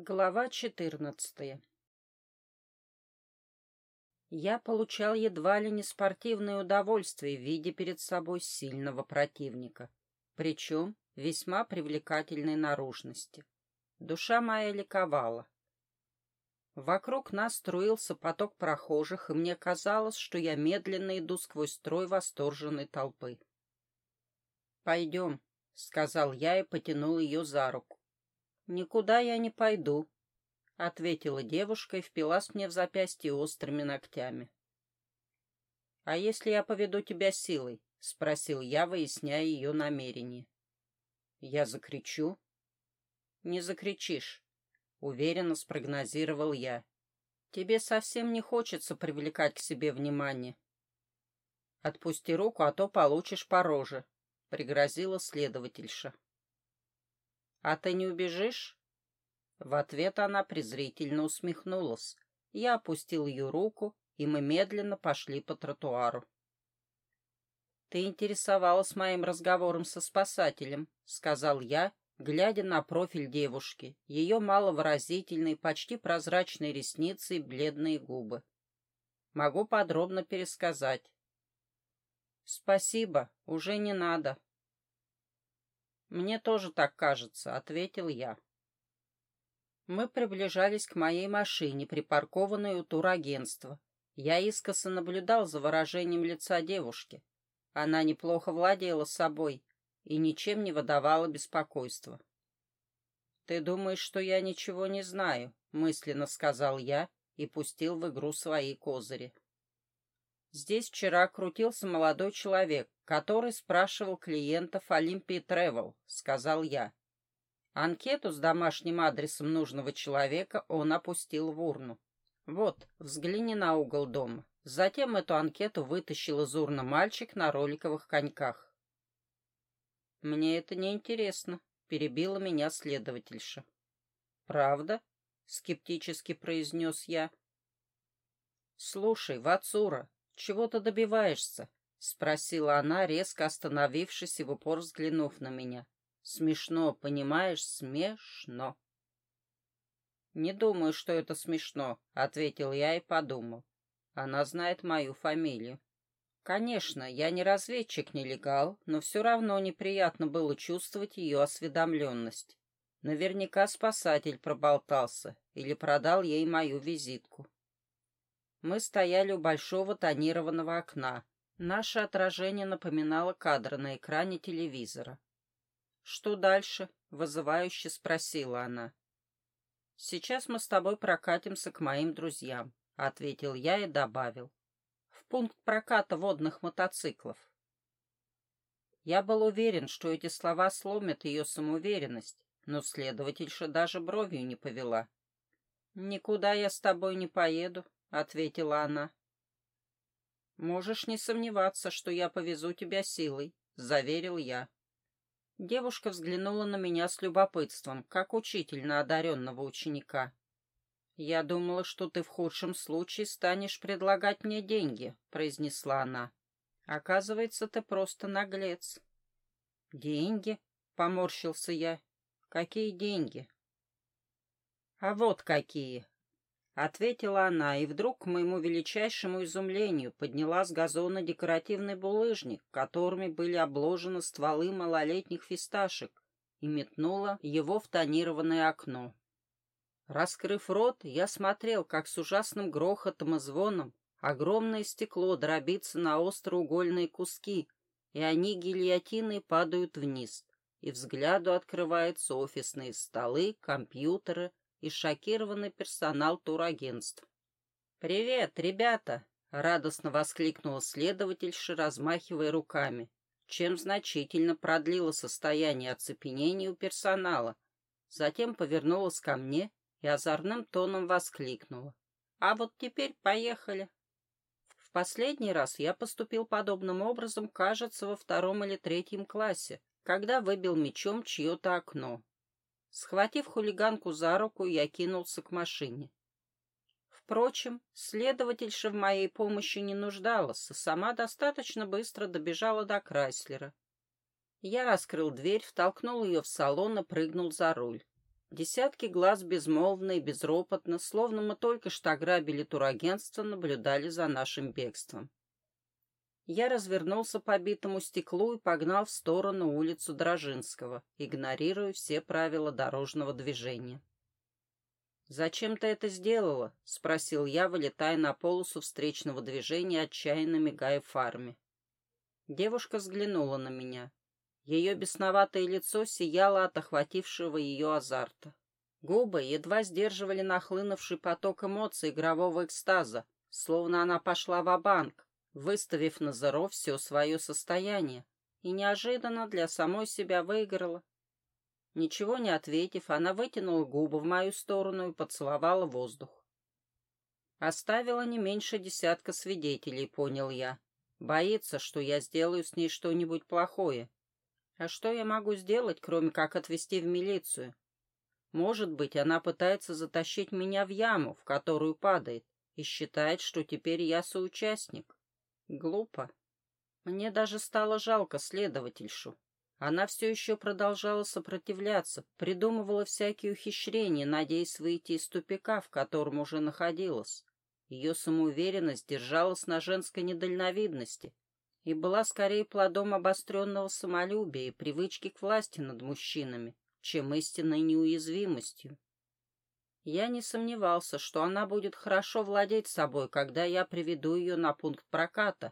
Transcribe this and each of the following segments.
Глава четырнадцатая Я получал едва ли не спортивное удовольствие, видя перед собой сильного противника, причем весьма привлекательной наружности. Душа моя ликовала. Вокруг нас струился поток прохожих, и мне казалось, что я медленно иду сквозь строй восторженной толпы. «Пойдем», — сказал я и потянул ее за руку. «Никуда я не пойду», — ответила девушка и впилась мне в запястье острыми ногтями. «А если я поведу тебя силой?» — спросил я, выясняя ее намерение. «Я закричу?» «Не закричишь», — уверенно спрогнозировал я. «Тебе совсем не хочется привлекать к себе внимание». «Отпусти руку, а то получишь по роже», — пригрозила следовательша. «А ты не убежишь?» В ответ она презрительно усмехнулась. Я опустил ее руку, и мы медленно пошли по тротуару. «Ты интересовалась моим разговором со спасателем», — сказал я, глядя на профиль девушки, ее маловыразительные, почти прозрачные ресницы и бледные губы. Могу подробно пересказать. «Спасибо, уже не надо», «Мне тоже так кажется», — ответил я. Мы приближались к моей машине, припаркованной у турагентства. Я искоса наблюдал за выражением лица девушки. Она неплохо владела собой и ничем не выдавала беспокойства. «Ты думаешь, что я ничего не знаю?» — мысленно сказал я и пустил в игру свои козыри. Здесь вчера крутился молодой человек, который спрашивал клиентов Олимпии Тревел, сказал я. Анкету с домашним адресом нужного человека он опустил в урну. Вот, взгляни на угол дома. Затем эту анкету вытащил из урны мальчик на роликовых коньках. «Мне это не интересно», — перебила меня следовательша. «Правда?» — скептически произнес я. «Слушай, Вацура, «Чего ты добиваешься?» — спросила она, резко остановившись и в упор взглянув на меня. «Смешно, понимаешь, смешно». «Не думаю, что это смешно», — ответил я и подумал. «Она знает мою фамилию». Конечно, я не разведчик-нелегал, но все равно неприятно было чувствовать ее осведомленность. Наверняка спасатель проболтался или продал ей мою визитку. Мы стояли у большого тонированного окна. Наше отражение напоминало кадры на экране телевизора. «Что дальше?» — вызывающе спросила она. «Сейчас мы с тобой прокатимся к моим друзьям», — ответил я и добавил. «В пункт проката водных мотоциклов». Я был уверен, что эти слова сломят ее самоуверенность, но следовательша даже бровью не повела. «Никуда я с тобой не поеду», — ответила она. «Можешь не сомневаться, что я повезу тебя силой», — заверил я. Девушка взглянула на меня с любопытством, как учитель на одаренного ученика. «Я думала, что ты в худшем случае станешь предлагать мне деньги», — произнесла она. «Оказывается, ты просто наглец». «Деньги?» — поморщился я. «Какие деньги?» «А вот какие!» Ответила она, и вдруг, к моему величайшему изумлению, подняла с газона декоративный булыжник, которыми были обложены стволы малолетних фисташек, и метнула его в тонированное окно. Раскрыв рот, я смотрел, как с ужасным грохотом и звоном огромное стекло дробится на остроугольные куски, и они гильотиной падают вниз, и взгляду открываются офисные столы, компьютеры, и шокированный персонал турагентств. «Привет, ребята!» — радостно воскликнула следовательша, размахивая руками, чем значительно продлило состояние оцепенения у персонала. Затем повернулась ко мне и озорным тоном воскликнула. «А вот теперь поехали!» В последний раз я поступил подобным образом, кажется, во втором или третьем классе, когда выбил мечом чье-то окно. Схватив хулиганку за руку, я кинулся к машине. Впрочем, следовательша в моей помощи не нуждалась, сама достаточно быстро добежала до Крайслера. Я раскрыл дверь, втолкнул ее в салон и прыгнул за руль. Десятки глаз безмолвно и безропотно, словно мы только что ограбили турагентство, наблюдали за нашим бегством. Я развернулся по битому стеклу и погнал в сторону улицу Дрожинского, игнорируя все правила дорожного движения. «Зачем ты это сделала?» — спросил я, вылетая на полосу встречного движения, отчаянно мигая фарме. Девушка взглянула на меня. Ее бесноватое лицо сияло от охватившего ее азарта. Губы едва сдерживали нахлынувший поток эмоций игрового экстаза, словно она пошла в банк выставив на зеро все свое состояние, и неожиданно для самой себя выиграла. Ничего не ответив, она вытянула губы в мою сторону и поцеловала воздух. Оставила не меньше десятка свидетелей, понял я. Боится, что я сделаю с ней что-нибудь плохое. А что я могу сделать, кроме как отвезти в милицию? Может быть, она пытается затащить меня в яму, в которую падает, и считает, что теперь я соучастник. Глупо. Мне даже стало жалко следовательшу. Она все еще продолжала сопротивляться, придумывала всякие ухищрения, надеясь выйти из тупика, в котором уже находилась. Ее самоуверенность держалась на женской недальновидности и была скорее плодом обостренного самолюбия и привычки к власти над мужчинами, чем истинной неуязвимостью. Я не сомневался, что она будет хорошо владеть собой, когда я приведу ее на пункт проката.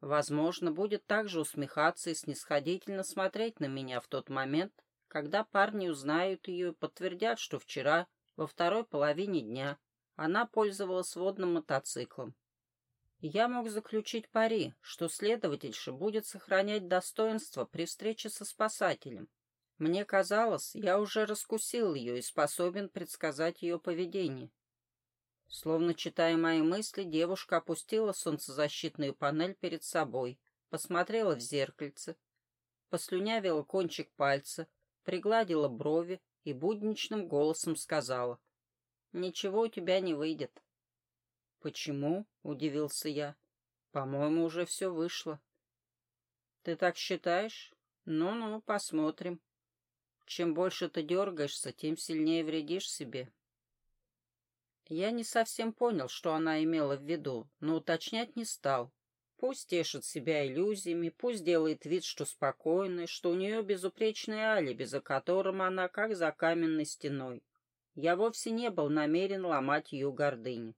Возможно, будет также усмехаться и снисходительно смотреть на меня в тот момент, когда парни узнают ее и подтвердят, что вчера, во второй половине дня, она пользовалась водным мотоциклом. Я мог заключить пари, что следовательша будет сохранять достоинство при встрече со спасателем, мне казалось, я уже раскусил ее и способен предсказать ее поведение. Словно читая мои мысли, девушка опустила солнцезащитную панель перед собой, посмотрела в зеркальце, послюнявила кончик пальца, пригладила брови и будничным голосом сказала. «Ничего у тебя не выйдет». «Почему?» — удивился я. «По-моему, уже все вышло». «Ты так считаешь? Ну-ну, посмотрим». Чем больше ты дергаешься, тем сильнее вредишь себе. Я не совсем понял, что она имела в виду, но уточнять не стал. Пусть тешит себя иллюзиями, пусть делает вид, что спокойный, что у нее безупречное алиби, за которым она как за каменной стеной. Я вовсе не был намерен ломать ее гордыню.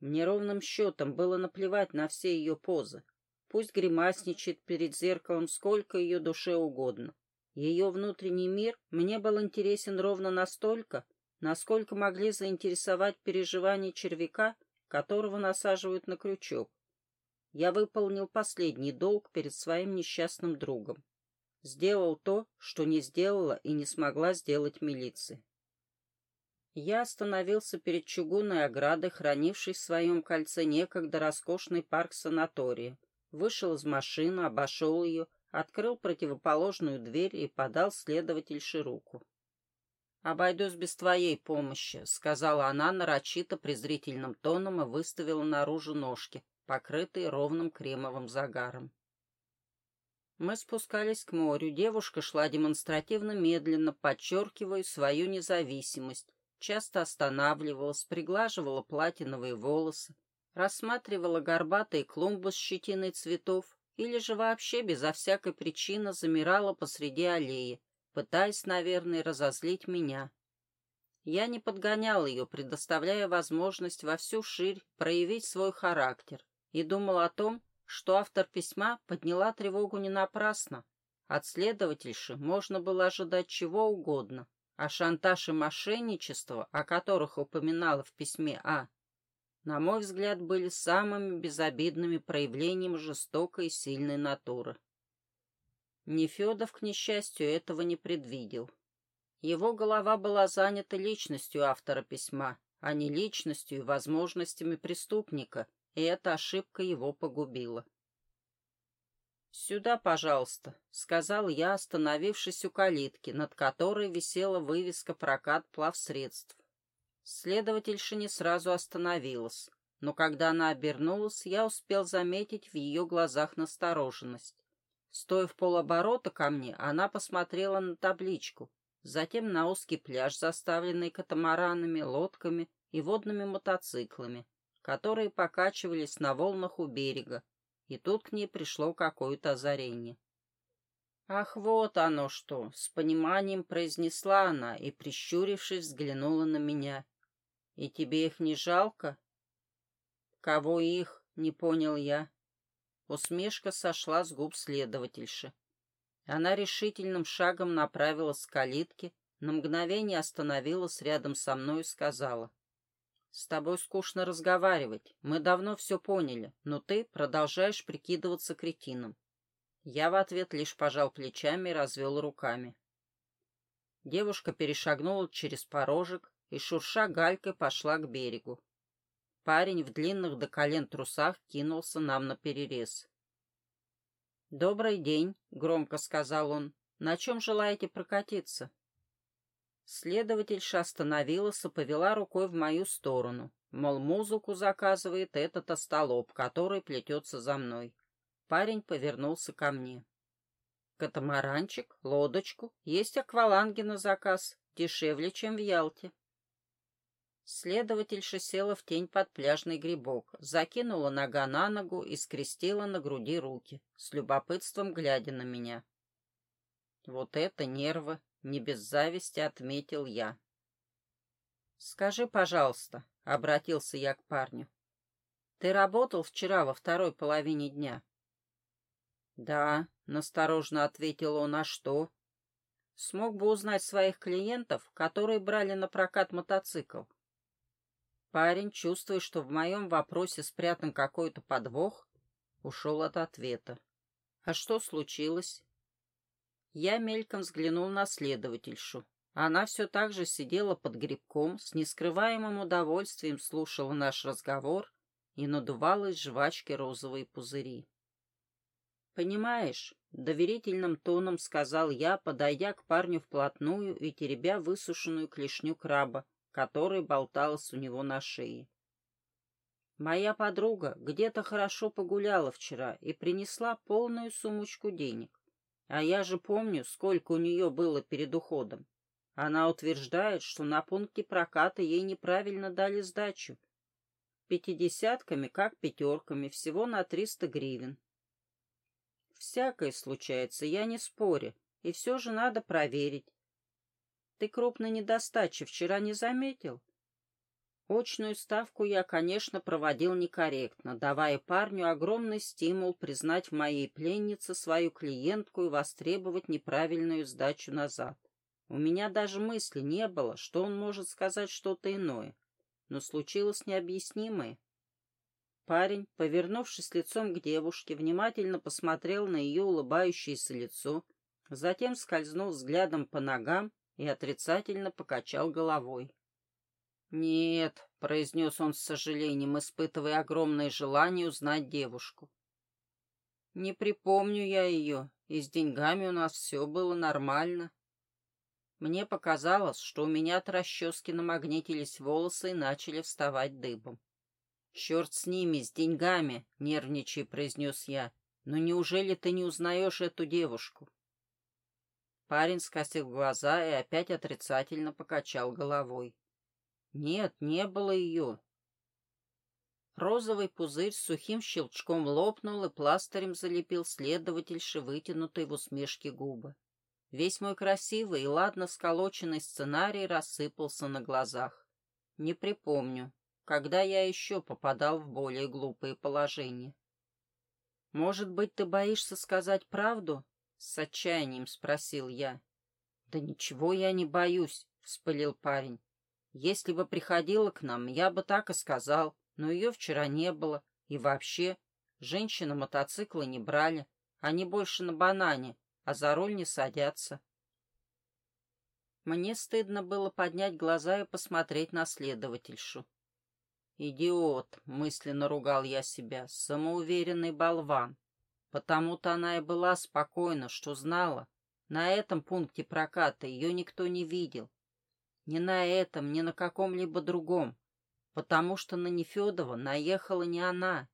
Мне ровным счетом было наплевать на все ее позы. Пусть гримасничает перед зеркалом сколько ее душе угодно. Ее внутренний мир мне был интересен ровно настолько, насколько могли заинтересовать переживания червяка, которого насаживают на крючок. Я выполнил последний долг перед своим несчастным другом. Сделал то, что не сделала и не смогла сделать милиция. Я остановился перед чугунной оградой, хранившей в своем кольце некогда роскошный парк санатория. Вышел из машины, обошел ее, открыл противоположную дверь и подал следовательше руку. «Обойдусь без твоей помощи», — сказала она нарочито презрительным тоном и выставила наружу ножки, покрытые ровным кремовым загаром. Мы спускались к морю. Девушка шла демонстративно медленно, подчеркивая свою независимость, часто останавливалась, приглаживала платиновые волосы, рассматривала горбатые клумбы с щетиной цветов или же вообще безо всякой причины замирала посреди аллеи, пытаясь, наверное, разозлить меня. Я не подгонял ее, предоставляя возможность во всю ширь проявить свой характер, и думал о том, что автор письма подняла тревогу не напрасно. От следовательши можно было ожидать чего угодно, а шантаж и мошенничество, о которых упоминала в письме А, на мой взгляд, были самыми безобидными проявлениями жестокой и сильной натуры. Нефедов, к несчастью, этого не предвидел. Его голова была занята личностью автора письма, а не личностью и возможностями преступника, и эта ошибка его погубила. «Сюда, пожалуйста», — сказал я, остановившись у калитки, над которой висела вывеска «Прокат плавсредств». Следовательша не сразу остановилась, но когда она обернулась, я успел заметить в ее глазах настороженность. Стоя в полоборота ко мне, она посмотрела на табличку. затем на узкий пляж, заставленный катамаранами, лодками и водными мотоциклами, которые покачивались на волнах у берега, и тут к ней пришло какое-то озарение. «Ах, вот оно что!» — с пониманием произнесла она и, прищурившись, взглянула на меня. «И тебе их не жалко?» «Кого их?» — не понял я. Усмешка сошла с губ следовательши. Она решительным шагом направилась к калитке, на мгновение остановилась рядом со мной и сказала. «С тобой скучно разговаривать. Мы давно все поняли, но ты продолжаешь прикидываться кретином. Я в ответ лишь пожал плечами и развел руками. Девушка перешагнула через порожек и, шурша галькой, пошла к берегу. Парень в длинных до колен трусах кинулся нам на перерез. «Добрый день», — громко сказал он. «На чем желаете прокатиться?» Следовательша остановилась и повела рукой в мою сторону, мол, музыку заказывает этот остолоп, который плетется за мной. Парень повернулся ко мне. Катамаранчик, лодочку, есть акваланги на заказ, дешевле, чем в Ялте. Следовательша села в тень под пляжный грибок, закинула нога на ногу и скрестила на груди руки, с любопытством глядя на меня. Вот это нервы, не без зависти отметил я. «Скажи, пожалуйста», — обратился я к парню, — «ты работал вчера во второй половине дня?» «Да», — насторожно ответил он, — «а что?» «Смог бы узнать своих клиентов, которые брали на прокат мотоцикл». Парень, чувствуя, что в моем вопросе спрятан какой-то подвох, ушел от ответа. «А что случилось?» Я мельком взглянул на следовательшу. Она все так же сидела под грибком, с нескрываемым удовольствием слушала наш разговор и надувала из жвачки розовые пузыри. «Понимаешь», — доверительным тоном сказал я, подойдя к парню вплотную и теребя высушенную клешню краба, которая болталась у него на шее. «Моя подруга где-то хорошо погуляла вчера и принесла полную сумочку денег. А я же помню, сколько у нее было перед уходом. Она утверждает, что на пункте проката ей неправильно дали сдачу. Пятидесятками, как пятерками, всего на триста гривен. Всякое случается, я не спорю, и все же надо проверить. Ты крупной недостачи вчера не заметил? Очную ставку я, конечно, проводил некорректно, давая парню огромный стимул признать в моей пленнице свою клиентку и востребовать неправильную сдачу назад. У меня даже мысли не было, что он может сказать что-то иное, но случилось необъяснимое. Парень, повернувшись лицом к девушке, внимательно посмотрел на ее улыбающееся лицо, затем скользнул взглядом по ногам и отрицательно покачал головой. «Нет», — произнес он с сожалением, испытывая огромное желание узнать девушку. «Не припомню я ее, и с деньгами у нас все было нормально. Мне показалось, что у меня от расчески намагнитились волосы и начали вставать дыбом. «Черт с ними, с деньгами!» — нервничая произнес я. «Но неужели ты не узнаешь эту девушку?» Парень скосил глаза и опять отрицательно покачал головой. «Нет, не было ее». Розовый пузырь с сухим щелчком лопнул и пластырем залепил следовательши вытянутой в усмешке губы. Весь мой красивый и ладно сколоченный сценарий рассыпался на глазах. Не припомню, когда я еще попадал в более глупые положения. «Может быть, ты боишься сказать правду?» — с отчаянием спросил я. «Да ничего я не боюсь», — вспылил парень. «Если бы приходила к нам, я бы так и сказал, но ее вчера не было. И вообще, женщины мотоциклы не брали, они больше на банане, а за руль не садятся». Мне стыдно было поднять глаза и посмотреть на следовательшу. «Идиот!» — мысленно ругал я себя. «Самоуверенный болван!» Потому-то она и была спокойна, что знала. На этом пункте проката ее никто не видел. Ни на этом, ни на каком-либо другом. Потому что на Нефедова наехала не она.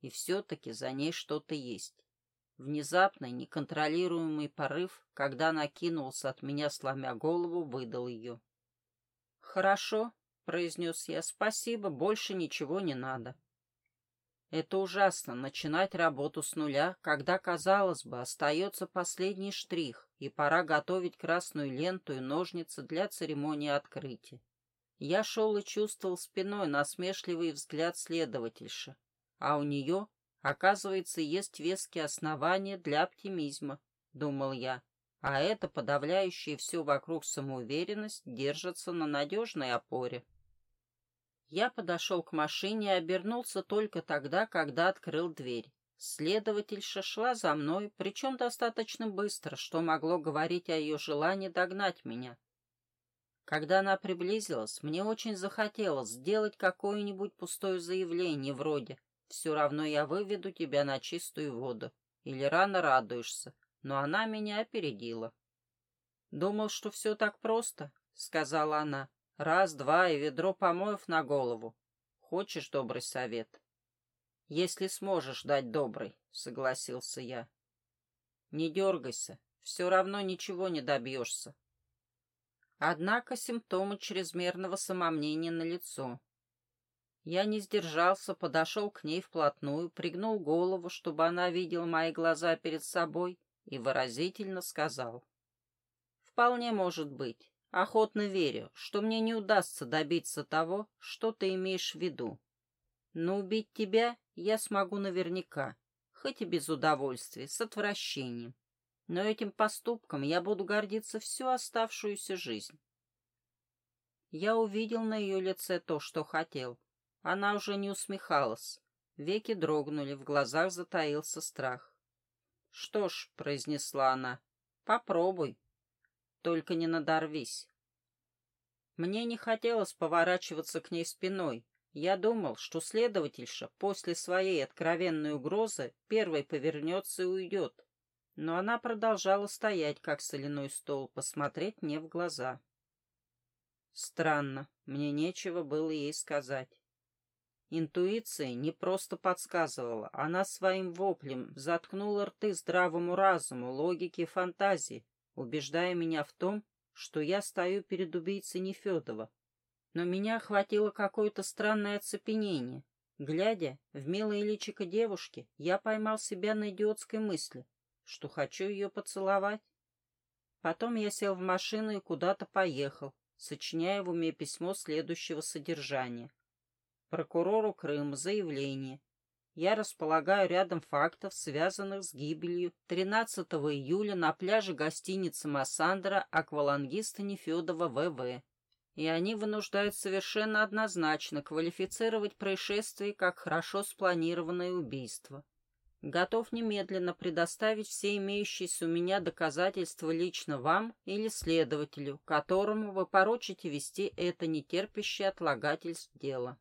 И все-таки за ней что-то есть. Внезапный, неконтролируемый порыв, когда накинулся от меня, сломя голову, выдал ее. «Хорошо», — произнес я, — «спасибо, больше ничего не надо». Это ужасно — начинать работу с нуля, когда, казалось бы, остается последний штрих, и пора готовить красную ленту и ножницы для церемонии открытия. Я шел и чувствовал спиной насмешливый взгляд следовательши, а у нее, оказывается, есть веские основания для оптимизма, думал я, а эта подавляющая все вокруг самоуверенность держится на надежной опоре. Я подошел к машине и обернулся только тогда, когда открыл дверь. Следовательша шла за мной, причем достаточно быстро, что могло говорить о ее желании догнать меня. Когда она приблизилась, мне очень захотелось сделать какое-нибудь пустое заявление вроде «Все равно я выведу тебя на чистую воду» или «Рано радуешься», но она меня опередила. «Думал, что все так просто», — сказала она. Раз, два и ведро помоев на голову. Хочешь добрый совет? Если сможешь дать добрый, согласился я. Не дергайся, все равно ничего не добьешься. Однако симптомы чрезмерного самомнения на лицо. Я не сдержался, подошел к ней вплотную, пригнул голову, чтобы она видела мои глаза перед собой, и выразительно сказал. «Вполне может быть. Охотно верю, что мне не удастся добиться того, что ты имеешь в виду. Но убить тебя я смогу наверняка, хоть и без удовольствия, с отвращением. Но этим поступком я буду гордиться всю оставшуюся жизнь. Я увидел на ее лице то, что хотел. Она уже не усмехалась. Веки дрогнули, в глазах затаился страх. «Что ж», — произнесла она, — «попробуй». Только не надорвись. Мне не хотелось поворачиваться к ней спиной. Я думал, что следовательша после своей откровенной угрозы первой повернется и уйдет. Но она продолжала стоять, как соляной стол, посмотреть мне в глаза. Странно, мне нечего было ей сказать. Интуиция не просто подсказывала, она своим воплем заткнула рты здравому разуму, логике и фантазии, убеждая меня в том, что я стою перед убийцей Нефедова. Но меня охватило какое-то странное оцепенение. Глядя в милое личико девушки, я поймал себя на идиотской мысли, что хочу ее поцеловать. Потом я сел в машину и куда-то поехал, сочиняя в уме письмо следующего содержания. Прокурору Крыма заявление я располагаю рядом фактов, связанных с гибелью 13 июля на пляже гостиницы «Массандра» аквалангиста Нефедова В.В. И они вынуждают совершенно однозначно квалифицировать происшествие как хорошо спланированное убийство. Готов немедленно предоставить все имеющиеся у меня доказательства лично вам или следователю, которому вы поручите вести это нетерпящее отлагательств дело.